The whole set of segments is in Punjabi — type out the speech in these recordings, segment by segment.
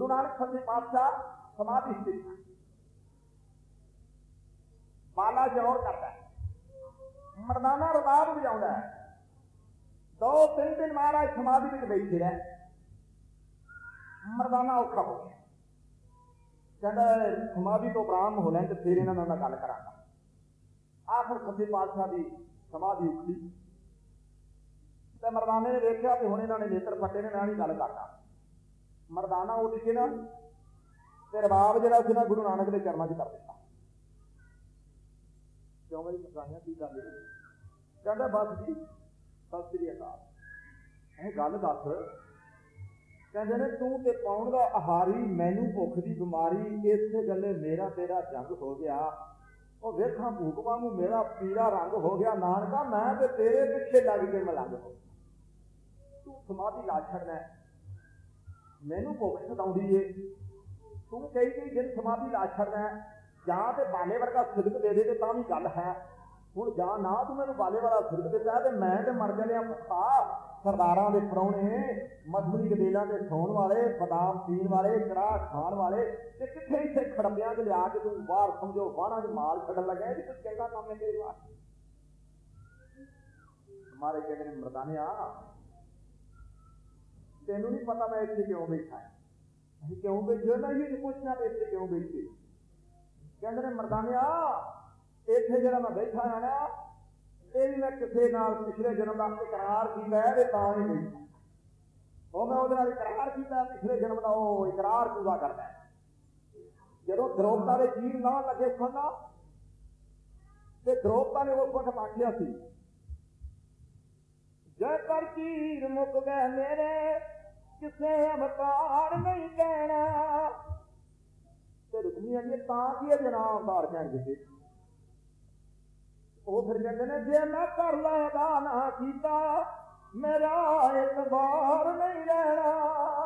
ਗੁਰੂ ਨਾਨਕ ਸੱਚੇ ਪਾਤਸ਼ਾਹ ਸਮਾਧੀ ਸਥਿਤ ਹੈ ਬਾਲਾ ਜੋਰ ਕਰਦਾ ਹੈ। ਮਰਦਾਨਾ ਰਬਾਬ ਵਜਾਉਂਦਾ ਹੈ। ਦੋ ਤਿੰਨ ਦਿਨ ਮਹਾਰਾਜ ਸਮਾਧੀ ਵਿੱਚ ਬੈਠੇ ਰਹੇ। ਮਰਦਾਨਾ ਔਖਾ ਹੋ ਗਿਆ। ਕਹਿੰਦਾ, ਸਮਾਧੀ ਤੋਂ ਬ੍ਰਾਹਮ ਹੋ ਲੈਣ ਤੇ ਫਿਰ ਇਹਨਾਂ ਨਾਲ ਮੈਂ ਗੱਲ ਕਰਾਂਗਾ। ਆਖਰ ਖੱਬੇ ਪਾਤਸ਼ਾਹ ਦੀ ਸਮਾਧੀ ਉੱਠੀ। ਤੇ ਮਰਦਾਨੇ ਨੇ ਵੇਖਿਆ ਕਿ ਹੁਣ ਇਹਨਾਂ ਨੇ ਨੇਤਰ ਫੱਟੇ ਨੇ, ਮੈਂ ਨਹੀਂ ਗੱਲ ਕਰਦਾ। ਮਰਦਾਨਾ ਉੱਠ ਕੇ ਨਾ। ਤੇ ਰਬਾਬ ਜਿਹੜਾ ਸੀ ਨਾ ਗੁਰੂ ਨਾਨਕ ਦੇ ਚਰਨਾਂ 'ਚ ਕਰ ਦਿੱਤਾ। ਕਿਉਂ ਮੇਰੀ ਮਸਾਈਆਂ ਕੀ ਕਰ ਲਈ ਕਹਿੰਦਾ, ਬਸ ਜੀ ਸਤਿ ਸ੍ਰੀ ਅਕਾਲ ਇਹ ਗੱਲ ਦੱਸ। ਕਹਿੰਦੇ ਨੇ, ਤੂੰ ਤੇ ਪਾਉਣ ਦਾ ਆਹਾਰੀ, ਮੈਨੂੰ ਭੁੱਖ ਦੀ ਬਿਮਾਰੀ, ਇਸੇ ਗੱਲੇ ਮੇਰਾ ਤੇਰਾ ਜੰਗ ਹੋ ਗਿਆ। ਉਹ ਵੇਖਾਂ ਭੂਕ ਵਾਂਗੂ ਮੇਰਾ ਪੀਲਾ ਰੰਗ ਹੋ ਗਿਆ। ਨਾਨਕਾ, ਮੈਂ ਤੇ ਤੇਰੇ ਪਿੱਛੇ ਲੱਗ ਕੇ ਮਲੰਗ ਹੋ ਤੂੰ ਸਮਾਧੀ ਲਾ ਛੱਡਣਾ ਮੈਨੂੰ ਭੁੱਖ ਸਤਾਉਂਦੀ ਏ। ਤੂੰ ਕਈ ਕਈ ਦਿਨ ਸਮਾਧੀ ਲਾ ਛੱਡਣਾ ਜਾਂ ਤੇ ਬਾਲੇ ਵਰਗਾ ਸਿਦਕ ਦੇ ਦੇ ਤੇ ਤਾਂ ਵੀ ਗੱਲ ਹੈ। ਹੁਣ ਜਾਂ ਨਾ ਤੂੰ ਮੈਨੂੰ ਬਾਲੇ ਵਾਲਾ ਸਿਦਕ ਦਿੱਤਾ ਤੇ ਮੈਂ ਤੇ ਮਰ ਜਾਣਿਆ ਭੁੱਖਾ। ਸਰਦਾਰਾਂ ਦੇ ਪਰੌਣੇ ਮਧੂਰੀ ਗਦੇਲਾਂ ਦੇ ਸੌਣ ਵਾਲੇ, ਬਦਾਮ ਪੀਣ ਵਾਲੇ ਕੜਾਹ ਖਾਣ ਵਾਲੇ ਤੇ ਕਿੱਥੇ ਇੱਥੇ ਖੜਮਿਆਂ 'ਚ ਲਿਆ ਕੇ ਤੂੰ ਬਾਹਰ ਸਮਝੋ ਬਾਹਰਾਂ 'ਚ ਮਾਲ ਛੱਡਣ ਲੱਗਾ ਇਹ ਕੋਈ ਚੰਗਾ ਕੰਮ ਹੈ ਤੇਰੇ ਵਾਸਤੇ। ਮਾਰੇ ਕਹਿੰਦੇ ਨੇ, ਮਰਦਾਨਿਆ ਤੈਨੂੰ ਨਹੀਂ ਪਤਾ ਮੈਂ ਇੱਥੇ ਕਿਉਂ ਬੈਠਾ ਅਸੀਂ ਕਿਉਂ ਬੈਠੇ ਮੈਂ ਇਹ ਪੁੱਛਣਾ ਵੀ ਇੱਥੇ ਕਿਉਂ ਬੈਠੇ ਕਹਿੰਦੇ ਨੇ ਮਰਦਾਨਿਆ ਇੱਥੇ ਜਿਹੜਾ ਮੈਂ ਬੈਠਾ ਹਾਂ ਨਾ, ਇਹ ਵੀ ਮੈਂ ਕਿਸੇ ਨਾਲ ਪਿਛਲੇ ਜਨਮ ਦਾ ਇਕਰਾਰ ਕੀਤਾ ਹੈ ਤੇ ਤਾਂ ਹੀ ਬੈਠਾ। ਉਹ ਮੈਂ ਉਹਦੇ ਨਾਲ ਇਕਰਾਰ ਕੀਤਾ, ਪਿਛਲੇ ਜਨਮ ਦਾ ਉਹ ਇਕਰਾਰ ਪੂਰਾ ਕਰਦਾ ਜਦੋਂ ਦਰੋਪਤਾ ਦੇ ਜੀਵ ਨਾ ਲੱਗੇ ਸੁਣਨਾ ਤੇ ਦਰੋਪਤਾ ਨੇ ਉਹ ਵਕਤ ਆਖਿਆ ਸੀ। ਜੈ ਕਰ ਚੀਰ ਮੁੱਕ ਗਏ ਮੇਰੇ ਕਿਸੇ ਅਵਤਾਰ ਨਹੀਂ ਕਹਿਣਾ ਤੇ ਰੁਕਮੀ ਆਂਦੀ ਤਾਂ ਕੀ ਜਨਾਬ ਅਵਤਾਰ ਕਹਿਣ ਉਹ ਫਿਰ ਕਹਿੰਦੇ ਨੇ, ਜੇ ਮੈਂ ਕਰ ਲੈਦਾ ਨਾ ਕੀਤਾ, ਮੇਰਾ ਇਤਬਾਰ ਨਹੀਂ ਰਹਿਣਾ।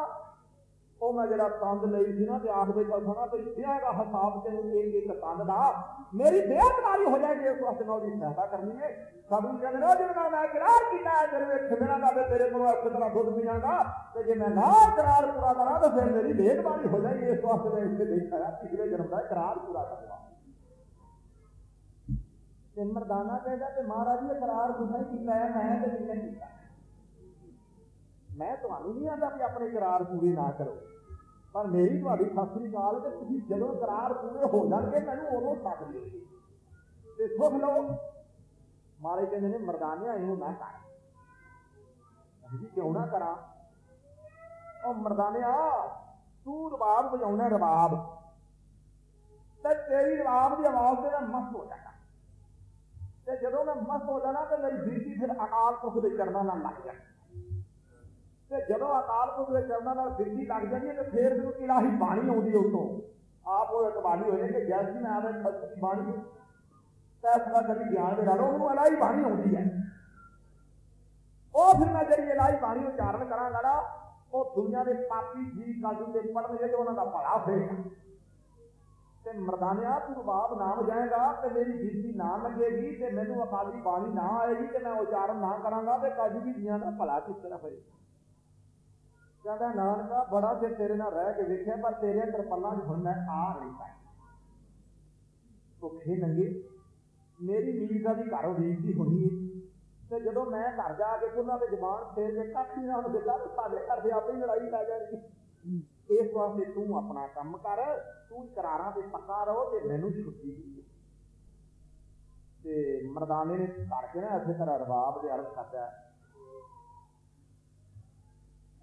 ਉਹ ਮੈਂ ਜਿਹੜਾ ਤੰਦ ਲਈ ਸੀ ਨਾ ਤੇ ਆਖਦੇ ਵਿੱਚ ਸੁਣਾ ਤੇ ਸਿਆਗਾ ਹਿਸਾਬ ਤੈਨੂੰ ਇਹ ਇੱਕ ਤੰਦ ਦਾ। ਮੇਰੀ ਬੇਅਤ ਹੋ ਜਾਏਗੀ, ਇਸ ਵਾਸਤੇ ਮੈਂ ਉਹਦੀ ਸਹਾਇਤਾ ਕਰਨੀ ਹੈ ਸਾਧੂ ਕਹਿੰਦੇ ਨੇ ਜਿਵੇਂ ਮੈਂ ਇਕਰਾਰ ਕੀਤਾ ਹੈ, ਤੇਰੇ ਵਿੱਚ ਖਿਦਣਾ ਦਾ ਤੇਰੇ ਕੋਲੋਂ ਅੱਖ ਤਰ੍ਹਾਂ ਦੁੱਧ ਪੀਵਾਂਗਾ ਤੇ ਜੇ ਮੈਂ ਨਾ ਇਕਰਾਰ ਪੂਰਾ ਕਰਾਂ ਤਾਂ ਫਿਰ ਮੇਰੀ ਬੇਅਤ ਹੋ ਜਾਏਗੀ, ਇਸ ਵਾਸਤੇ ਮੈਂ ਇੱਥੇ ਬੈਠਾ ਪਿਛਲੇ ਜਨਮ ਦਾ ਇਕਰਾਰ ਪੂਰਾ ਕਰੂੰਗਾ ਤੇ ਮਰਦਾਨਾ ਕਹਿੰਦਾ ਤੇ ਮਹਾਰਾਜ ਜੀ ਇਕਰਾਰ ਤੁਸੀਂ ਕੀਤਾ ਹੈ, ਮੈਂ ਤੇ ਕਿੰਨੇ ਕੀਤਾ। ਮੈਂ ਤੁਹਾਨੂੰ ਨਹੀਂ ਆਂਦਾ ਵੀ ਆਪਣੇ ਇਕਰਾਰ ਪੂਰੇ ਨਾ ਕਰੋ। ਪਰ ਮੇਰੀ ਤੁਹਾਡੀ ਸਤਿ ਕਾਲ ਤੇ ਤੁਸੀਂ ਜਦੋਂ ਕਰਾਰ ਪੂਰੇ ਹੋ ਜਾਣਗੇ, ਮੈਨੂੰ ਉਦੋਂ ਸੱਦ ਲਿਓ ਤੇ ਸੁਖ ਲਓ ਮਾਰੇ ਕਹਿੰਦੇ ਨੇ, ਮਰਦਾਨਿਆ, ਇਹਨੂੰ ਨਾ ਕਰ। ਜੀ ਕਿਉਂ ਨਾ ਕਰਾਂ? ਉਹ ਮਰਦਾਨਿਆ, ਤੂੰ ਰਬਾਬ ਵਜਾਉਣਾ ਰਬਾਬ ਤੇ ਤੇਰੀ ਰਬਾਬ ਦੀ ਆਵਾਜ਼ ਤੇ ਮੈਂ ਮਸਤ ਹੋ ਜਾਣਾ। ਤੇ ਜਦੋਂ ਮੈਂ ਮਸਤ ਹੋ ਜਾਣਾ, ਤੇ ਮੇਰੀ ਬੀਤੀ ਫਿਰ ਅਕਾਲ ਪੁਰਖ ਦੇ ਚਰਨਾਂ ਨਾਲ ਲੱਗ ਜਾਣਾ। ਤੇ ਜਦੋਂ ਅਕਾਲ ਪੁਰਖ ਦੇ ਚਰਨਾਂ ਨਾਲ ਬਿਰਤੀ ਲੱਗ ਜਾਂਦੀ ਹੈ ਤੇ ਫੇਰ ਮੈਨੂੰ ਇਲਾਹੀ ਬਾਣੀ ਆਉਂਦੀ ਉਤੋਂ, ਆਪ ਉਹ ਇਤਬਾਰੀ ਹੋਏ ਨੇ ਕਿ ਜੈਸੀ ਮੈਂ ਆਵੇ ਖਲਕ ਬਾਣੀ ਤੈਸਾ ਕਦੀ ਗਿਆਨ ਦੇ ਰਾਲੋ ਉਹਨੂੰ ਇਲਾਹੀ ਬਾਣੀ ਆਉਂਦੀ ਹੈ। ਉਹ ਫਿਰ ਮੈਂ ਜਿਹੜੀ ਇਲਾਹੀ ਬਾਣੀ ਉਚਾਰਨ ਕਰਾਂਗਾ ਨਾ, ਉਹ ਦੁਨੀਆ ਦੇ ਪਾਪੀ ਜੀ ਕਾਜੂ ਦੇ ਪੜਨਗੇ ਤੇ ਉਹਨਾਂ ਦਾ ਭਲਾ ਹੋਏਗਾ ਤੇ ਮਰਦਾਨਿਆ, ਤੂੰ ਬਾਪ ਨਾ ਵਜਾਏਗਾ ਤੇ ਮੇਰੀ ਬੀਤੀ ਨਾ ਲੱਗੇਗੀ ਤੇ ਮੈਨੂੰ ਅਕਾਲੀ ਬਾਣੀ ਨਾ ਆਏਗੀ ਤੇ ਮੈਂ ਉਚਾਰਨ ਨਾ ਕਰਾਂਗਾ ਤੇ ਕਾਜੂ ਵੀ ਜੀਆਂ ਦਾ ਭਲਾ ਕਿਸ ਤਰ੍ਹਾਂ ਹੋਏਗਾ? ਕਹਿੰਦਾ ਨਾਨਕਾ ਬੜਾ ਚਿਰ ਤੇਰੇ ਨਾਲ ਰਹਿ ਕੇ ਵੇਖਿਆ, ਪਰ ਤੇਰੇ ਕਿਰਪਾਨਾਂ 'ਚ ਹੁਣ ਮੈਂ ਆ ਨਹੀਂ ਪਾਇਆ ਭੁੱਖੇ ਨੰਗੇ, ਮੇਰੀ ਨੀਂਦ ਦਾ ਵੀ ਘਰ ਉਡੀਕਦੀ ਹੋਣੀ ਹੈ ਤੇ ਜਦੋਂ ਮੈਂ ਘਰ ਜਾ ਕੇ ਉਹਨਾਂ ਦੇ ਜ਼ਬਾਨ ਫੇਰ ਕੇ ਕਾਠੀ ਨਾਲ ਦਿੱਤਾ ਤੇ ਸਾਡੇ ਘਰ ਦੇ ਆਪੇ ਹੀ ਲੜਾਈ ਪੈ ਜਾਣੀ ਇਸ ਵਾਸਤੇ ਤੂੰ ਆਪਣਾ ਕੰਮ ਕਰ, ਤੂੰ ਕਰਾਰਾਂ ਤੇ ਪੱਕਾ ਰਹੋ ਤੇ ਮੈਨੂੰ ਛੁੱਟੀ ਦੇ। ਤੇ ਮਰਦਾਨੇ ਨੇ ਕਰਕੇ ਨਾ ਇੱਥੇ ਤਰ੍ਹਾਂ ਰਬਾਬ ਦੇ ਅਰਥ ਕਰਦਾ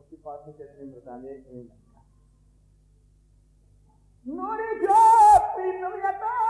ਸੱਚੀ ਪਾਤਸ਼ਾਹ ਕਹਿੰਦੇ ਮਰਦਾਨੇ ਇਹ ਨੂਰੀ ਜੋਤੀ ਨਵੀਤਾ ਹੱਸ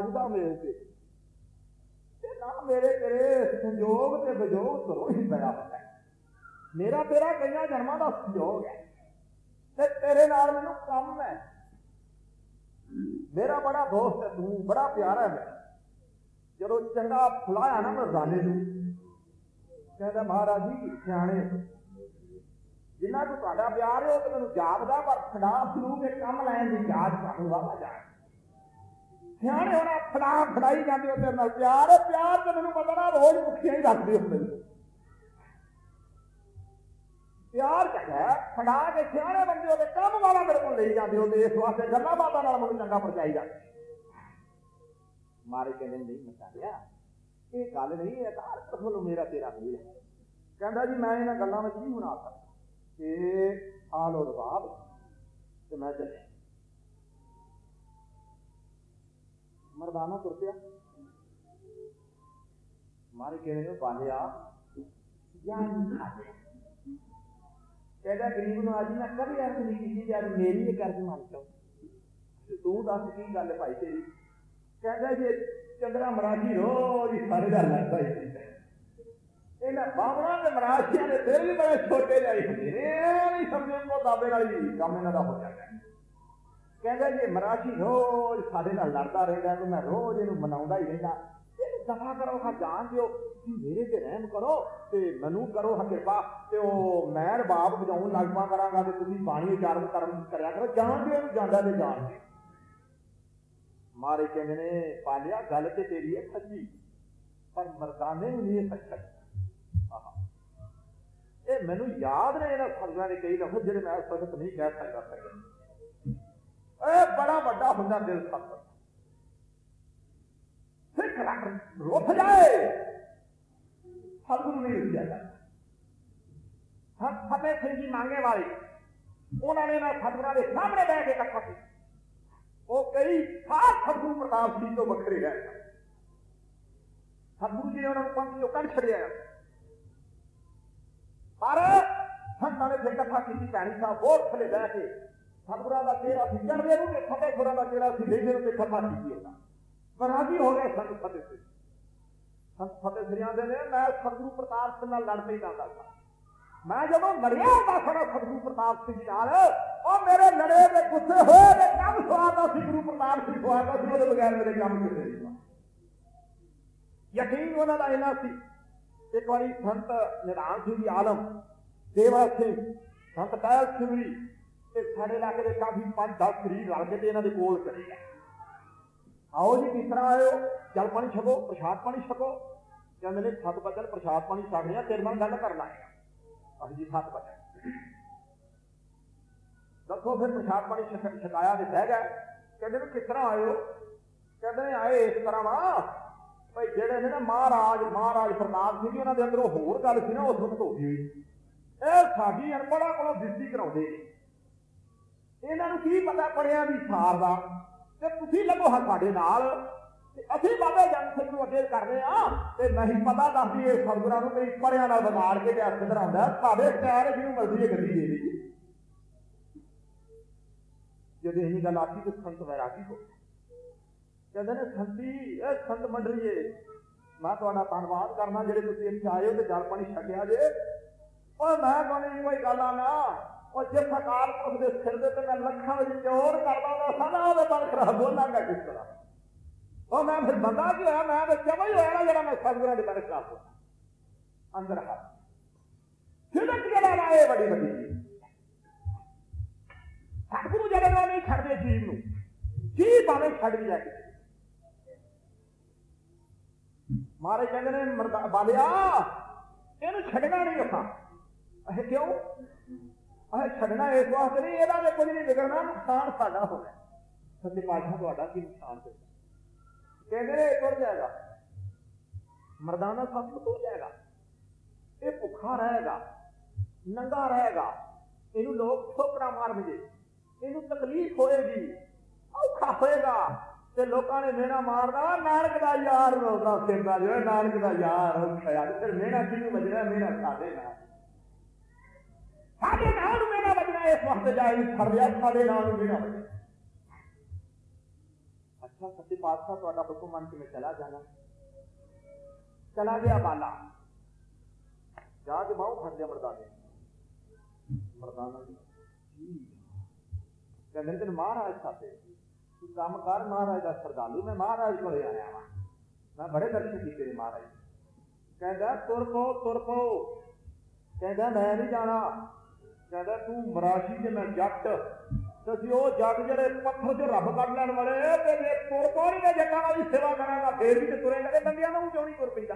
ਤੇਰਾ ਕੋਈ ਤੇ। ਤੇ ਨਾ ਮੇਰੇ ਤੇਰੇ ਸੰਜੋਗ ਤੇ ਵਿਜੋਗ ਤੋਂ ਹੀ ਪਿਆ ਹੁੰਦਾ ਮੇਰਾ ਤੇਰਾ ਕਈਆਂ ਜਨਮਾਂ ਦਾ ਸੰਜੋਗ ਹੈ। ਤੇ ਤੇਰੇ ਨਾਲ ਮੈਨੂੰ ਕੰਮ ਹੈ। ਮੇਰਾ ਬੜਾ ਦੋਸਤ ਹੈ, ਤੂੰ ਬੜਾ ਪਿਆਰਾ ਹੈ ਜਦੋਂ ਚੰਗਾ ਫੁਲਾਇਆ ਨਾ ਮਰਦਾਨੇ ਨੂੰ, ਕਹਿੰਦਾ, ਮਹਾਰਾਜ ਜੀ, ਸਿਆਣੇ, ਜਿੰਨਾ ਕੁ ਤੁਹਾਡਾ ਪਿਆਰ ਹੈ, ਉਹ ਤੇ ਮੈਨੂੰ ਜਾਪਦਾ ਪਰ ਖੜਾ ਸਰੂਪ ਇਹ ਕੰਮ ਲੈਣ ਦੀ ਯਾਦ ਤੁਹਾਨੂੰ ਵਾਵਾ ਜਾ ਸਿਆਣੇ ਹੋਣਾ ਫੜਾ ਫੜਾਈ ਜਾਂਦੇ ਹੋ ਤੇਰੇ ਨਾਲ। ਪਿਆਰ ਪਿਆਰ ਤੇ ਮੈਨੂੰ ਪਤਾ ਰੋਜ਼ ਭੁੱਖੀਆਂ ਹੀ ਰੱਖਦੇ ਹੁੰਦੇ ਨੇ। ਪਿਆਰ ਕਹਿੰਦਾ ਫੜਾ ਕੇ ਸਿਆਣੇ ਬੰਦੇ ਉਹਦੇ ਕੰਮ ਵਾਲਾ ਮੇਰੇ ਕੋਲ ਲਈ ਜਾਂਦੇ ਹੋ ਇਸ ਵਾਸਤੇ ਗੱਲਾਂ ਬਾਤਾਂ ਨਾਲ ਮੈਨੂੰ ਚੰਗਾ ਪਰਚਾਈਦਾ ਮਾਰੇ ਕਹਿੰਦੇ ਨਹੀਂ ਮਸਾਲਿਆ, ਇਹ ਗੱਲ ਨਹੀਂ ਹੈ ਤਾਂ ਕੋਲ ਮੇਰਾ ਤੇਰਾ ਮੇਲ ਹੈ। ਕਹਿੰਦਾ ਜੀ, ਮੈਂ ਇਹਨਾਂ ਗੱਲਾਂ ਵਿੱਚ ਨਹੀਂ ਬਣਾ ਸਕਦਾ? ਤੇ ਆ ਲੋ ਰਬਾਬ ਤੇ ਮੈਂ ਚੱਲਿਆ ਮਰਦਾਨਾ ਤੁਰ ਪਿਆ ਮਾਰੇ ਕਹਿੰਦੇ ਨੇ ਬਾਲਿਆ ਜਾਂ ਖਾਦੇ ਕਹਿੰਦਾ, ਗਰੀਬ ਨੂੰ ਅੱਜ ਮੈਂ ਕਦੇ ਅਰਥ ਨਹੀਂ ਕੀਤੀ ਜਦ ਮੇਰੀ ਇਹ ਕਰਜ਼ ਮੰਨ ਲਓ। ਤੂੰ ਦੱਸ ਕੀ ਗੱਲ ਭਾਈ ਤੇਰੀ? ਕਹਿੰਦਾ, ਜੇ ਚੰਦਰਾ ਮਰਾਠੀ ਰੋਜ਼ ਹੀ ਸਾਰੇ ਦਾ ਲੱਗਦਾ ਹੀ ਇਹਨਾਂ ਬਾਬਰਾਂ ਦੇ ਮਰਾਠੀਆਂ ਦੇ ਦਿਲ ਵੀ ਬੜੇ ਛੋਟੇ ਜਿਹੇ ਹੁੰਦੇ ਨੇ। ਇਹ ਨਹੀਂ ਸਮਝੋ ਕੋ ਦਾਬੇ ਨਾਲ ਹੀ ਕੰਮ ਇਹਨਾਂ ਦਾ ਹੋ ਜਾਂਦਾ ਕਹਿੰਦਾ ਜੇ ਮਰਾਠੀ ਰੋਜ਼ ਸਾਡੇ ਨਾਲ ਲੜਦਾ ਰਹਿੰਦਾ, ਤੇ ਮੈਂ ਰੋਜ਼ ਇਹਨੂੰ ਮਨਾਉਂਦਾ ਹੀ ਰਹਿੰਦਾ। ਇਹਨੂੰ ਦਫਾ ਕਰੋ, ਹਾਂ, ਜਾਣ ਦਿਓ। ਮੇਰੇ ਤੇ ਰਹਿਮ ਕਰੋ ਤੇ ਮੈਨੂੰ ਕਰੋ ਹਾਂ, ਕਿਰਪਾ। ਤੇ ਉਹ ਮੈਂ ਰਬਾਬ ਵਜਾਉਣ ਲੱਗ ਪਾ ਕਰਾਂਗਾ ਤੇ ਤੁਸੀਂ ਬਾਣੀ ਉਚਾਰਨ ਕਰਨ ਕਰਿਆ ਕਰੋ। ਜਾਣ ਦਿਓ, ਇਹਨੂੰ ਜਾਂਦਾ ਤੇ ਜਾਣ ਦਿਓ। ਮਾਰੇ ਕਹਿੰਦੇ ਨੇ, ਪਾਲਿਆ, ਗੱਲ ਤੇ ਤੇਰੀ ਹੈ ਸੱਚੀ। ਪਰ ਮਰਦਾਨੇ ਨੂੰ ਨਹੀਂ ਇਹ ਆਹਾ। ਇਹ ਮੈਨੂੰ ਯਾਦ ਨੇ, ਇਹਨਾਂ ਫਰਜ਼ਾਂ ਦੇ ਕਈ ਲਫ਼ਜ਼ ਜਿਹੜੇ ਮੈਂ ਇਸ ਵਕਤ ਨਹੀਂ ਕਹਿ ਸਕਦਾ ਸਕਦਾ ਇਹ ਬੜਾ ਵੱਡਾ ਹੁੰਦਾ ਦਿਲ ਸੱਤ। ਸਿੱਖ ਰੱਖ ਰੁੱਠ ਜਾਏ। ਸਤਿਗੁਰੂ ਨਹੀਂ ਰੁੱਠਿਆ ਜਾਂਦਾ ਹਾਂ ਫਤਿਹ ਸਿੰਘ ਜੀ ਮੰਗੇ ਵਾਲੇ, ਉਹਨਾਂ ਨੇ ਨਾ ਸਤਿਗੁਰਾਂ ਦੇ ਸਾਹਮਣੇ ਬਹਿ ਕੇ ਕੱਥਾ ਸੀ ਉਹ ਕਈ ਖਾਸ ਸਤਿਗੁਰੂ ਪ੍ਰਤਾਪ ਸਿੰਘ ਤੋਂ ਵੱਖਰੇ ਹੈ ਸਤਿਗੁਰੂ ਜੀ ਨੇ ਉਹਨਾਂ ਨੂੰ ਪੰਥ ਚੋਂ ਕੱਢ ਛੱਡਿਆ। ਪਰ ਸੰਤਾਂ ਨੇ ਜੇ ਕਥਾ ਕੀਤੀ, ਭੈਣੀ ਸਾਹਿਬ ਬਹੁਤ ਥਲੇ ਬਹਿ ਕੇ ਸਤਿਗੁਰਾਂ ਦਾ ਚਿਹਰਾ ਸੀ। ਚੜ੍ਹਦੇ ਨੂੰ ਤੇ ਫਤਿਹ ਖੁਰਾਂ ਦਾ ਚਿਹਰਾ ਸੀ ਲੈਦੇ ਨੂੰ ਤੇ ਕਥਾ ਕੀਤੀ ਉਹਨਾਂ ਰਾਜੀ ਹੋ ਗਏ ਸੰਤ ਫਤਿਹ ਸਿੰਘ ਸੰਤ ਫਤਿਹ ਸ੍ਰੀਆਂ ਦੇ ਨੇ, ਮੈਂ ਸਤਿਗੁਰੂ ਪ੍ਰਤਾਪ ਸਿੰਘ ਨਾਲ ਲੜ ਪਈ ਜਾਂਦਾ ਸਾਂ। ਮੈਂ ਜਦੋਂ ਲੜਿਆ ਹੁੰਦਾ ਸਾਡਾ ਸਤਿਗੁਰੂ ਪ੍ਰਤਾਪ ਸਿੰਘ ਨਾਲ, ਉਹ ਮੇਰੇ ਲੜੇ ਦੇ ਗੁੱਸੇ ਹੋਏ ਤੇ ਕੰਮ ਸਵਾਰਦਾ ਸੀ, ਗੁਰੂ ਪ੍ਰਤਾਪ ਸਿੰਘ ਸਵਾਦਾ ਸੀ, ਉਹਦੇ ਬਗੈਰ ਮੇਰੇ ਕੰਮ ਕਿਤੇ ਨਹੀਂ ਯਕੀਨ ਉਹਨਾਂ ਦਾ ਇਹਨਾਂ ਸੀ। ਇੱਕ ਵਾਰੀ ਸੰਤ ਨਿਧਾਨ ਸਿੰਘ ਜੀ ਆਲਮ, ਦੇਵਾ ਸਿੰਘ, ਸੰਤ ਟਾਇਲ ਸਿੰਘ ਜੀ ਤੇ ਸਾਡੇ ਇਲਾਕੇ ਦੇ ਕਾਫੀ 5-10 ਸਰੀਰ ਰਲ ਕੇ ਤੇ ਇਹਨਾਂ ਦੇ ਕੋਲ ਚਲੇ ਆਓ ਜੀ, ਕਿਸ ਤਰ੍ਹਾਂ ਆਇਓ ਜਲ ਪਾਣੀ ਛਕੋ, ਪ੍ਰਸ਼ਾਦ ਪਾਣੀ ਛਕੋ। ਕਹਿੰਦੇ ਨੇ, ਸੱਤ ਬਚਨ ਪ੍ਰਸ਼ਾਦ ਪਾਣੀ ਛਕ ਲਿਆ, ਤੇਰੇ ਨਾਲ ਗੱਲ ਕਰਨਾ ਹੈ ਅਸੀਂ ਜੀ ਸੱਤ ਬਚਨ ਦੱਸੋ ਫਿਰ ਪ੍ਰਸ਼ਾਦ ਪਾਣੀ ਛਕ- ਛਕਾਇਆ ਤੇ ਬਹਿ ਗਿਆ। ਕਹਿੰਦੇ ਨੇ ਕਿਸ ਤਰ੍ਹਾਂ ਆਇਓ ਕਹਿੰਦੇ ਨੇ, ਆਏ ਇਸ ਤਰ੍ਹਾਂ ਵਾ। ਭਈ ਜਿਹੜੇ ਨੇ ਨਾ ਮਹਾਰਾਜ ਮਹਾਰਾਜ ਪ੍ਰਤਾਪ ਸਿੰਘ ਜੀ ਉਹਨਾਂ ਦੇ ਅੰਦਰੋਂ ਹੋਰ ਗੱਲ ਸੀ ਨਾ, ਉਹ ਵਕਤ ਹੋ ਗਈ ਇਹ ਸਾਡੀ ਅਨਪੜਾ ਕੋਲੋਂ ਦਿੱਤੀ ਕਰਾਉਂਦੇ ਨੇ। ਇਹਨਾਂ ਨੂੰ ਕੀ ਪਤਾ ਪੜਿਆ ਵੀ ਸਾਰ ਦਾ? ਤੇ ਤੁਸੀਂ ਲੱਗੋ ਹਾਂ ਸਾਡੇ ਨਾਲ। ਤੇ ਅਸੀਂ ਬਾਬਾ ਜਨ ਸਿੰਘ ਨੂੰ ਅੱਗੇ ਕਰਦੇ ਆ ਤੇ ਨਹੀਂ ਪਤਾ ਦੱਸਦੀ ਇਹ ਸਤਿਗੁਰਾਂ ਨੂੰ ਮੇਰੀ ਪੜਿਆਂ ਨਾਲ ਵਿਗਾੜ ਕੇ ਤੇ ਹੱਥ ਧਰਾਉਂਦਾ ਸਾਡੇ ਟਾਇਰ ਜਿਹਨੂੰ ਮਰਜ਼ੀ ਇਹ ਗੱਡੀ ਦੇ ਦੇ ਜਦੋਂ ਇਹ ਗੱਲ ਆਖੀ ਤੇ ਸੰਤ ਵੈਰਾਗੀ ਹੋ ਕਹਿੰਦੇ ਨੇ, ਸੰਤੀ, ਇਹ ਸੰਤ ਮੰਡਲੀਏ, ਮੈਂ ਤੁਹਾਡਾ ਧੰਨਵਾਦ ਕਰਨਾ ਜਿਹੜੇ ਤੁਸੀਂ ਇੱਥੇ ਆਏ ਹੋ ਤੇ ਜਲ ਪਾਣੀ ਛਕਿਆ ਜੇ। ਓਏ ਮੈਂ ਤੁਹਾਨੂੰ ਕੋਈ ਗੱਲ ਆ ਨਾ ਉਹ ਜੇ ਸਰਕਾਰ ਪੁਰਖ ਦੇ ਸਿਰ ਦੇ ਤੇ ਮੈਂ ਲੱਖਾਂ ਵਿੱਚ ਚੋਰ ਕਰਦਾ ਤਾਂ ਸਦਾ ਉਹਦੇ ਬਲ ਖਰਾਬ ਬੋਲਾਂਗਾ ਕਿਸ ਤਰ੍ਹਾਂ? ਉਹ ਮੈਂ ਫਿਰ ਬੰਦਾ ਕੀ ਹੋਇਆ? ਮੈਂ ਤਾਂ ਜਮਾ ਹੀ ਹੋਇਆ ਨਾ ਜਿਹੜਾ ਮੈਂ ਸਤਿਗੁਰਾਂ ਦੇ ਬਾਰੇ ਖਰਾਬ ਹੋਇਆ। ਅੰਦਰ ਹੱਥ ਸਿੱਧਕ ਜਿਹੜਾ ਲਾਏ ਵੱਡੀ ਵੱਡੀ ਸਤਿਗੁਰੂ ਜਿਹੜੇ ਨਾਲ ਨਹੀਂ ਛੱਡਦੇ ਜੀਵ ਨੂੰ। ਜੀ ਭਾਵੇਂ ਛੱਡ ਵੀ ਜਾਏ। ਮਾਰੇ ਕਹਿੰਦੇ ਨੇ, ਮਰਦਾ ਬਾਲਿਆ, ਇਹਨੂੰ ਛੱਡਣਾ ਨਹੀਂ ਆਪਾਂ ਇਹ ਕਿਉਂ? ਛੱਡਣਾ ਇਸ ਵਾਸਤੇ ਨਹੀਂ ਇਹਦਾ ਤੇ ਕੁਝ ਨਹੀਂ ਵਿਗੜਨਾ, ਨੁਕਸਾਨ ਸਾਡਾ ਹੋਣਾ ਸੱਚੇ ਪਾਤਸ਼ਾਹ ਤੁਹਾਡਾ ਕੀ ਨੁਕਸਾਨ ਹੋਇਆ ਕਹਿੰਦੇ ਨੇ ਤੁਰ ਜਾਏਗਾ। ਮਰਦਾਨਾ ਸਭ ਤੋਂ ਜਾਏਗਾ। ਇਹ ਭੁੱਖਾ ਰਹੇਗਾ, ਨੰਗਾ ਰਹੇਗਾ। ਇਹਨੂੰ ਲੋਕ ਠੋਕਰਾਂ ਮਾਰਨਗੇ। ਇਹਨੂੰ ਤਕਲੀਫ ਹੋਏਗੀ, ਔਖਾ ਹੋਏਗਾ। ਤੇ ਲੋਕਾਂ ਨੇ ਮੇਣਾ ਮਾਰਦਾ ਨਾਨਕ ਦਾ ਯਾਰ ਰੋਦਾ ਫਿਰਦਾ ਜੋ ਨਾਨਕ ਦਾ ਯਾਰ ਔਖਾ ਯਾਰ ਫਿਰ ਮੇਣਾ ਕਿਹਨੂੰ ਵੱਜਣਾ ਮੇਣਾ ਸਾਡੇ ਨਾਲ। ਸਾਡੇ ਨਾਲ ਨੂੰ ਇਸ ਵਕਤ ਜਾਈ ਫੜ ਲਿਆ ਸਾਡੇ ਨਾਲ ਨੂੰ ਮੇਣਾ ਅੱਛਾ, ਸੱਚੇ ਪਾਤਸ਼ਾਹ, ਤੁਹਾਡਾ ਹੁਕਮ ਮੰਨ ਕੇ ਮੈਂ ਚਲਾ ਜਾਣਾ। ਚਲਾ ਗਿਆ ਬਾਲਾ। ਜਾ ਕੇ ਬਾਹੂ ਫੜ ਲਿਆ ਮਰਦਾਨੇ ਮਰਦਾਨਾ ਜੀ ਕਹਿੰਦੇ ਤੈਨੂੰ ਮਹਾਰਾਜ ਸਾਥੇ। ਤੂੰ ਕੰਮ ਕਰ ਮਹਾਰਾਜ ਦਾ ਸਰਦਾਲੂ ਮੈਂ ਮਹਾਰਾਜ ਕੋਲੇ ਆਇਆ ਵਾਂ। ਮੈਂ ਬੜੇ ਦਰਸ਼ਨ ਕੀਤੇ ਨੇ ਮਹਾਰਾਜ। ਕਹਿੰਦਾ, ਤੁਰ ਪੋ ਤੁਰ ਪੋ ਕਹਿੰਦਾ, ਮੈਂ ਨਹੀਂ ਜਾਣਾ। ਕਹਿੰਦਾ, ਤੂੰ ਮਰਾਸ਼ੀ ਤੇ ਮੈਂ ਜੱਟ, ਤੇ ਉਹ ਜੱਟ ਜਿਹੜੇ ਪੱਥਰ 'ਚ ਰੱਬ ਕੱਢ ਲੈਣ ਵਾਲੇ ਤੇ ਜੇ ਤੁਰ ਪੋ ਨਹੀਂ ਮੈਂ ਦੀ ਸੇਵਾ ਕਰਾਂਗਾ, ਫੇਰ ਵੀ ਤੇ ਤੁਰੇਗਾ ਤੇ ਬੰਦਿਆਂ ਨੂੰ ਕਿਉਂ ਨਹੀਂ ਤੁਰ ਪੈਂਦਾ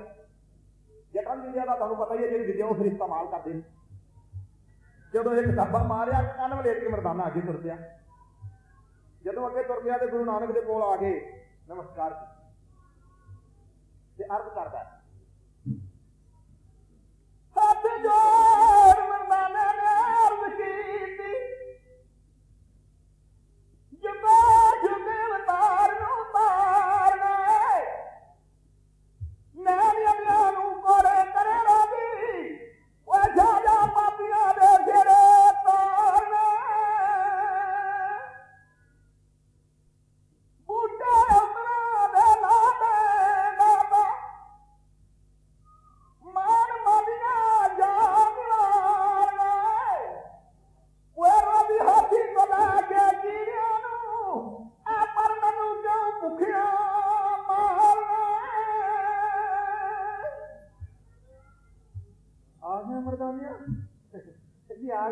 ਜੱਟਾਂ ਦੀ ਵਿਦਿਆ ਤੁਹਾਨੂੰ ਪਤਾ ਹੀ ਹੈ, ਜਿਹੜੀ ਵਿਦਿਆ ਉਹ ਫਿਰ ਇਸਤੇਮਾਲ ਕਰਦੇ ਨੇ। ਜਦੋਂ ਇੱਕ ਸਾਬਾ ਮਾਰਿਆ, ਕੰਨ ਵਲੇਟ ਕੇ ਮਰਦਾਨਾ ਅੱਗੇ ਤੁਰ ਪਿਆ। ਜਦੋਂ ਅੱਗੇ ਤੁਰ ਗਿਆ ਤੇ ਗੁਰੂ ਨਾਨਕ ਦੇ ਕੋਲ ਆ ਗਏ ਨਮਸਕਾਰ ਤੇ ਅਰਜ਼ ਕਰਦਾ ਹੱਥ ਜੋੜ!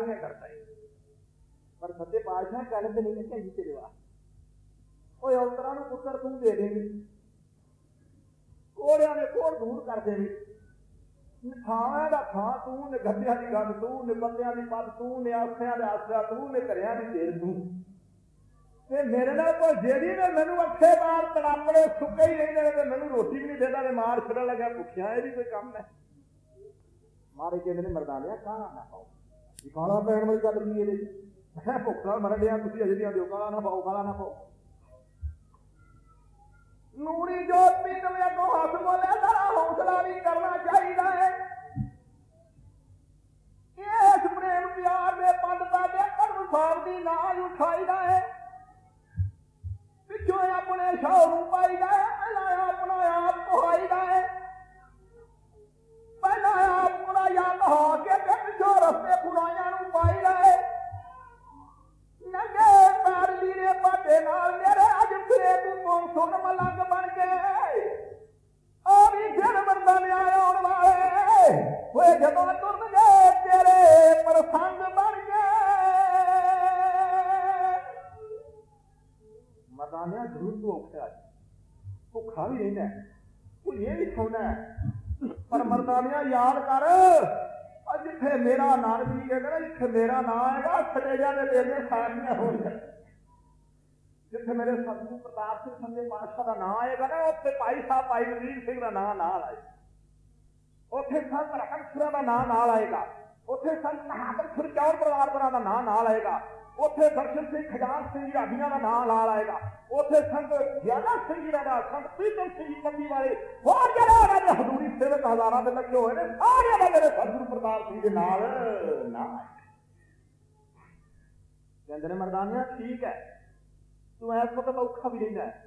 ਜੀ ਆ ਗਿਆ ਕਰਦਾ ਹੈ ਪਰ ਸੱਚੇ ਪਾਤਸ਼ਾਹ ਗੱਲ ਤੇ ਨਹੀਂ ਕਹੀ ਨੂੰ ਪੁੱਤਰ ਤੂੰ ਦੇ ਦੇਂਗੀ ਕੋੜਿਆਂ ਨੇ ਕੋੜ ਦੂਰ ਕਰ ਦੇਣੀ ਥਾਂ ਦਾ ਥਾਂ ਤੂੰ ਨੇ ਗੱਦਿਆਂ ਦੀ ਗੱਲ ਤੂੰ ਨੇ ਬੰਦਿਆਂ ਦੀ ਪੱਦ ਤੂੰ ਨੇ ਆਸਿਆਂ ਦਾ ਆਸਰਾ ਤੂੰ, ਨੇ ਘਰਿਆਂ ਦੀ ਤੇਰ ਤੂੰ। ਤੇ ਮੇਰੇ ਨਾਲ ਕੋਈ ਜਿਹੜੀ ਨੇ ਮੈਨੂੰ ਅੱਖੇ ਬਾਹਰ ਤੜਾਪੜੇ ਸੁੱਕੇ ਹੀ ਰਹਿੰਦੇ ਨੇ ਤੇ ਮੈਨੂੰ ਰੋਟੀ ਵੀ ਨਹੀਂ ਦਿੰਦਾ ਤੇ ਮਾਰ ਛੱਡਣ ਲੱਗਾ ਭੁੱਖਿਆ, ਇਹ ਵੀ ਕੋਈ ਕੰਮ ਹੈ। ਮਾਰੇ ਜਿਹੜੇ ਨੇ ਮਰਦਾਨਿਆ ਕਾਣਾ ਨਾ ਪਾਓ। ਇਹ ਕਾਲਾ ਪੈਣ ਵਾਲੀ ਗੱਲ ਨਹੀਂ ਇਹਦੇ ਮੈਂ ਭੁੱਖ ਨਾਲ ਮਰਨ ਡਿਆ, ਤੁਸੀਂ ਅਜੇ ਦੀਆਂ ਦਿਓ ਕਾਲਾ ਨਾ ਪਾਓ, ਕਾਲਾ ਨਾ ਪਾਓ। ਨੂਰੀ ਜੋਤ ਵੀ ਕਮਿਆ ਕੋ ਹੱਥ ਬੋਲੇ, ਸਾਰਾ ਹੌਸਲਾ ਵੀ ਕਰਨਾ ਚਾਹੀਦਾ ਹੈ ਇਸ ਪ੍ਰੇਮ ਪਿਆਰ ਦੇ ਪੰਡ ਦਾ ਦੇ ਸਾਹਿਬ ਦੀ ਨਾਲ ਉਠਾਈਦਾ ਹੈ ਪਿੱਛੋਂ ਆਪਣੇ ਸ਼ੌਰ ਨੂੰ ਪਾਈਦਾ ਹੈ ਪਹਿਲਾਂ ਆਪਣਾ ਭੁੱਲੇ ਪਰ ਮਰਦਾਨਿਆ, ਯਾਦ ਕਰ। ਜਿੱਥੇ ਮੇਰਾ ਨਾਨਕ ਜੀ ਕਹਿੰਦਾ ਜਿੱਥੇ ਮੇਰਾ ਨਾਂ ਹੈਗਾ ਸਟੇਜਾਂ ਦੇ ਤੇਰੇ ਸਾਰੀਆਂ ਹੋਣਗੀਆਂ ਜਿੱਥੇ ਮੇਰੇ ਸਤਿਗੁਰੂ ਪ੍ਰਤਾਪ ਸਿੰਘ ਸੰਦੇ ਪਾਤਸ਼ਾਹ ਦਾ ਨਾਂ ਆਏਗਾ ਨਾ, ਉੱਥੇ ਭਾਈ ਸਾਹਿਬ ਭਾਈ ਵਜ਼ੀਰ ਸਿੰਘ ਦਾ ਨਾਂ ਨਾਲ ਆਏਗਾ ਉੱਥੇ ਸੰਤ ਰਖਨਸੁਰਾ ਦਾ ਨਾਂ ਨਾਲ ਆਏਗਾ। ਉੱਥੇ ਸੰਤ ਬਹਾਦਰ ਸੁਰ ਚੌਰ ਪਰਿਵਾਰ ਦਾ ਨਾਂ ਨਾਲ ਆਏਗਾ। ਉੱਥੇ ਦਰਸ਼ਨ ਸਿੰਘ ਖਜਾਨ ਸਿੰਘ ਰਾਧੀਆਂ ਦਾ ਨਾਂ ਨਾਲ ਆਏਗਾ ਉੱਥੇ ਸੰਤ ਗਿਆਨਾ ਸਿੰਘ ਦਾ ਸੰਤ ਪ੍ਰੀਤਮ ਸਿੰਘ ਪੱਤੀ ਵਾਲੇ ਹੋਰ ਜਿਹੜੇ ਉਹਨਾਂ ਦੇ ਹਜ਼ੂਰੀ ਸੇਵਕ ਹਜ਼ਾਰਾਂ ਦੇ ਲੱਗੇ ਹੋਏ ਨੇ ਸਾਰਿਆਂ ਦਾ ਮੇਰੇ ਸਤਿਗੁਰੂ ਪ੍ਰਤਾਪ ਸਿੰਘ ਦੇ ਨਾਲ ਨਾਂ ਆਏਗਾ ਕਹਿੰਦੇ ਨੇ ਮਰਦਾਨਿਆ ਠੀਕ ਹੈ। ਤੂੰ ਇਸ ਵਕਤ ਔਖਾ ਵੀ ਰਹਿੰਦਾ ਹੈ,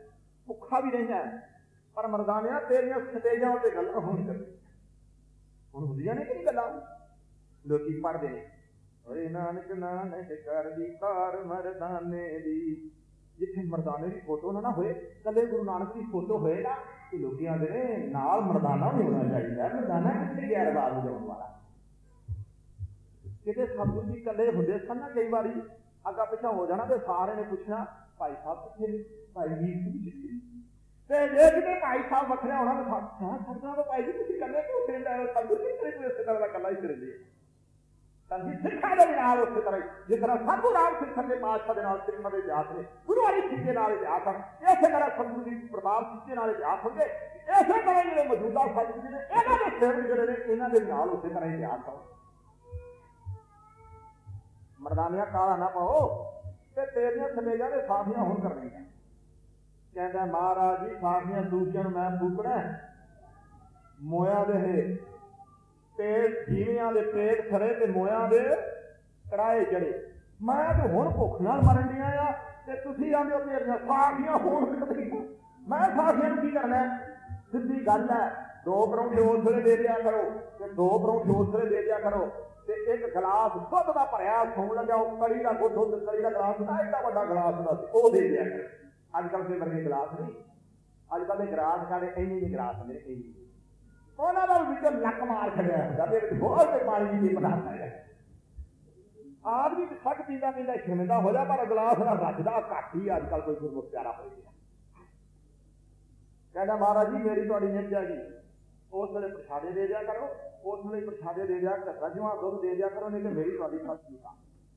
ਭੁੱਖਾ ਵੀ ਰਹਿੰਦਾ ਹੈ, ਪਰ ਮਰਦਾਨਿਆ ਤੇਰੀਆਂ ਸਟੇਜਾਂ ਉੱਤੇ ਗੱਲਾਂ ਹੋਣਗੀਆਂ ਹੁਣ ਹੁੰਦੀਆਂ ਨੇ ਕਿ ਨਹੀਂ ਗੱਲਾਂ? ਲੋਕੀ ਪੜ੍ਹਦੇ ਨੇ। ਓਏ ਨਾਨਕ ਨਾਨਕ ਕਰਦੀ ਕਾਰ ਮਰਦਾਨੇ ਦੀ। ਜਿੱਥੇ ਮਰਦਾਨੇ ਦੀ ਫੋਟੋ ਨਾ ਨਾ ਹੋਏ ਕੱਲੇ ਗੁਰੂ ਨਾਨਕ ਦੀ ਫੋਟੋ ਹੋਏ ਨਾ, ਤੇ ਲੋਕੀ ਆਂਦੇ ਨੇ, ਨਾਲ ਮਰਦਾਨਾ ਵੀ ਹੋਣਾ ਚਾਹੀਦਾ ਮਰਦਾਨਾ ਕਿੱਥੇ ਗਿਆ ਰਵਾਜ ਵਜਾਉਣ ਵਾਲਾ? ਕਿਤੇ ਸਤਿਗੁਰੂ ਜੀ ਕੱਲੇ ਹੁੰਦੇ ਸਨ ਨਾ ਕਈ ਵਾਰੀ, ਅੱਗਾ ਪਿੱਛਾ ਹੋ ਜਾਣਾ ਤੇ ਸਾਰੇ ਨੇ ਪੁੱਛਣਾ, ਭਾਈ ਸਾਹਿਬ ਕਿੱਥੇ ਨੇ? ਭਾਈ ਜੀ ਕਿੱਥੇ ਤੇ ਜੇ ਕਿਤੇ ਭਾਈ ਸਾਹਿਬ ਵੱਖਰਾ ਹੋਣਾ ਤਾਂ ਹਾਂ ਸਰਦਾਰ ਭਾਈ ਜੀ ਤੁਸੀਂ ਕੱਲੇ ਕਿਉਂ ਫਿਰਦੇ ਹੋ? ਸਤਿਗੁਰੂ ਜੀ ਕਿਹੜੇ ਕੋਈ ਇਸ ਤਰ੍ਹਾਂ ਦਾ ਕੱਲਾ ਹੀ ਫਿਰਦੇ ਆ ਤਾਂ ਸਿੱਖਾਂ ਦੇ ਨਾਲ ਉਸੇ ਤਰ੍ਹਾਂ ਜਿਸ ਤਰ੍ਹਾਂ ਸਾਧੂ ਰਾਮ ਸਿੱਖਾਂ ਦੇ ਪਾਤਸ਼ਾਹ ਦੇ ਨਾਲ ਸਿੱਖਾਂ ਦੇ ਇਤਿਹਾਸ ਨੇ, ਗੁਰੂ ਵਾਲੀ ਸਿੱਖੇ ਨਾਲ ਇਤਿਹਾਸ ਹਨ ਇਸੇ ਤਰ੍ਹਾਂ ਸਤਿਗੁਰੂ ਜੀ ਪ੍ਰਤਾਪ ਸਿੱਖੇ ਨਾਲ ਇਤਿਹਾਸ ਹੁੰਦੇ। ਇਸੇ ਤਰ੍ਹਾਂ ਜਿਹੜੇ ਮੌਜੂਦਾ ਸਤਿਗੁਰੂ ਜੀ ਨੇ, ਇਹਨਾਂ ਦੇ ਸੇਵਕ ਜਿਹੜੇ ਨੇ, ਇਹਨਾਂ ਦੇ ਨਾਲ ਉਸੇ ਤਰ੍ਹਾਂ ਇਤਿਹਾਸ ਹਨ ਮਰਦਾਨੀਆਂ ਕਾਲਾ ਨਾ ਪਾਓ, ਤੇ ਤੇਰੀਆਂ ਸਨੇਜਾਂ ਦੇ ਸਾਫੀਆਂ ਹੁਣ ਕਰਨੀਆਂ। ਕਹਿੰਦਾ, ਮਹਾਰਾਜ ਜੀ, ਸਾਫੀਆਂ ਦੂਜਿਆਂ ਮੈਂ ਫੂਕਣਾ ਮੋਇਆ ਦੇ ਹੈ ਪੇਟ ਜੀਵਿਆਂ ਦੇ ਪੇਟ ਖਰੇ ਤੇ ਮੋਇਆਂ ਦੇ ਕੜਾਏ ਜੜੇ ਮੈਂ ਤੇ ਹੁਣ ਭੁੱਖ ਨਾਲ ਮਰਨ ਡੀਆਂ ਆ ਤੇ ਤੁਸੀਂ ਆਂਦੇ ਹੋ ਮੇਰੀਆਂ ਸਾਖੀਆਂ ਹੋਣ ਕਰਦੀਆਂ ਮੈਂ ਸਾਖੀਆਂ ਨੂੰ ਕੀ ਕਰਨਾ ਸਿੱਧੀ ਗੱਲ ਹੈ, ਦੋ ਪਰੌਂਠੇ ਉਸ ਵੇਲੇ ਦੇ ਦਿਆ ਕਰੋ ਤੇ ਦੋ ਪਰੌਂਠੇ ਉਸ ਵੇਲੇ ਦੇ ਦਿਆ ਕਰੋ ਤੇ ਇੱਕ ਗਲਾਸ ਦੁੱਧ ਦਾ ਭਰਿਆ ਸੌਣ ਲੱਗਾ ਉਹ ਕੜੀ ਦਾ ਦੁੱਧ ਦੁੱਧ, ਕੜੀ ਦਾ ਗਲਾਸ ਹੁੰਦਾ, ਐਡਾ ਵੱਡਾ ਗਲਾਸ ਹੁੰਦਾ ਉਹ ਦੇ ਦਿਆ ਕਰੋ। ਅੱਜ ਕੱਲ੍ਹ ਦੇ ਵਰਗੇ ਗਲਾਸ ਨਹੀਂ। ਅੱਜ ਕੱਲ੍ਹ ਦੇ ਗਲਾਸ ਕਾਲੇ ਇੰਨੇ ਜਿਹੇ ਗਲਾਸ ਹੁੰਦੇ ਨੇ, ਇੰਨੇ ਉਹਨਾਂ ਦਾ ਵਿੱਚੋਂ ਲੱਕ ਮਾਰ ਖੜਿਆ ਹੁੰਦਾ ਤੇ ਵਿੱਚ ਬਹੁਤ ਤੇ ਪਾਣੀ ਦੀ ਬਣਾਉਂਦਾ ਹੈ ਆਦਮੀ ਤੇ ਸੱਟ ਪੀਂਦਾ ਪੀਂਦਾ ਸ਼ਰਮਿੰਦਾ ਹੋ ਜਾ ਪਰ ਗਲਾਸ ਨਾਲ ਰੱਜਦਾ ਘੱਟ ਹੀ ਅੱਜ ਕੱਲ ਕੋਈ ਗੁਰਮੁਖ ਪਿਆਰਾ ਹੋ ਗਿਆ ਕਹਿੰਦਾ, ਮਹਾਰਾਜ ਜੀ, ਮੇਰੀ ਤੁਹਾਡੀ ਨਿੱਜ ਹੈਗੀ ਉਸ ਵੇਲੇ ਪ੍ਰਸ਼ਾਦੇ ਦੇ ਦਿਆ ਕਰੋ, ਉਸ ਵੇਲੇ ਪ੍ਰਸ਼ਾਦੇ ਦੇ ਦਿਆ ਕਰੋ ਰਜਵਾ ਦੁੱਧ ਦੇ ਦਿਆ ਕਰੋ, ਨਹੀਂ ਤੇ ਮੇਰੀ ਤੁਹਾਡੀ ਫਸਲ ਨਹੀਂ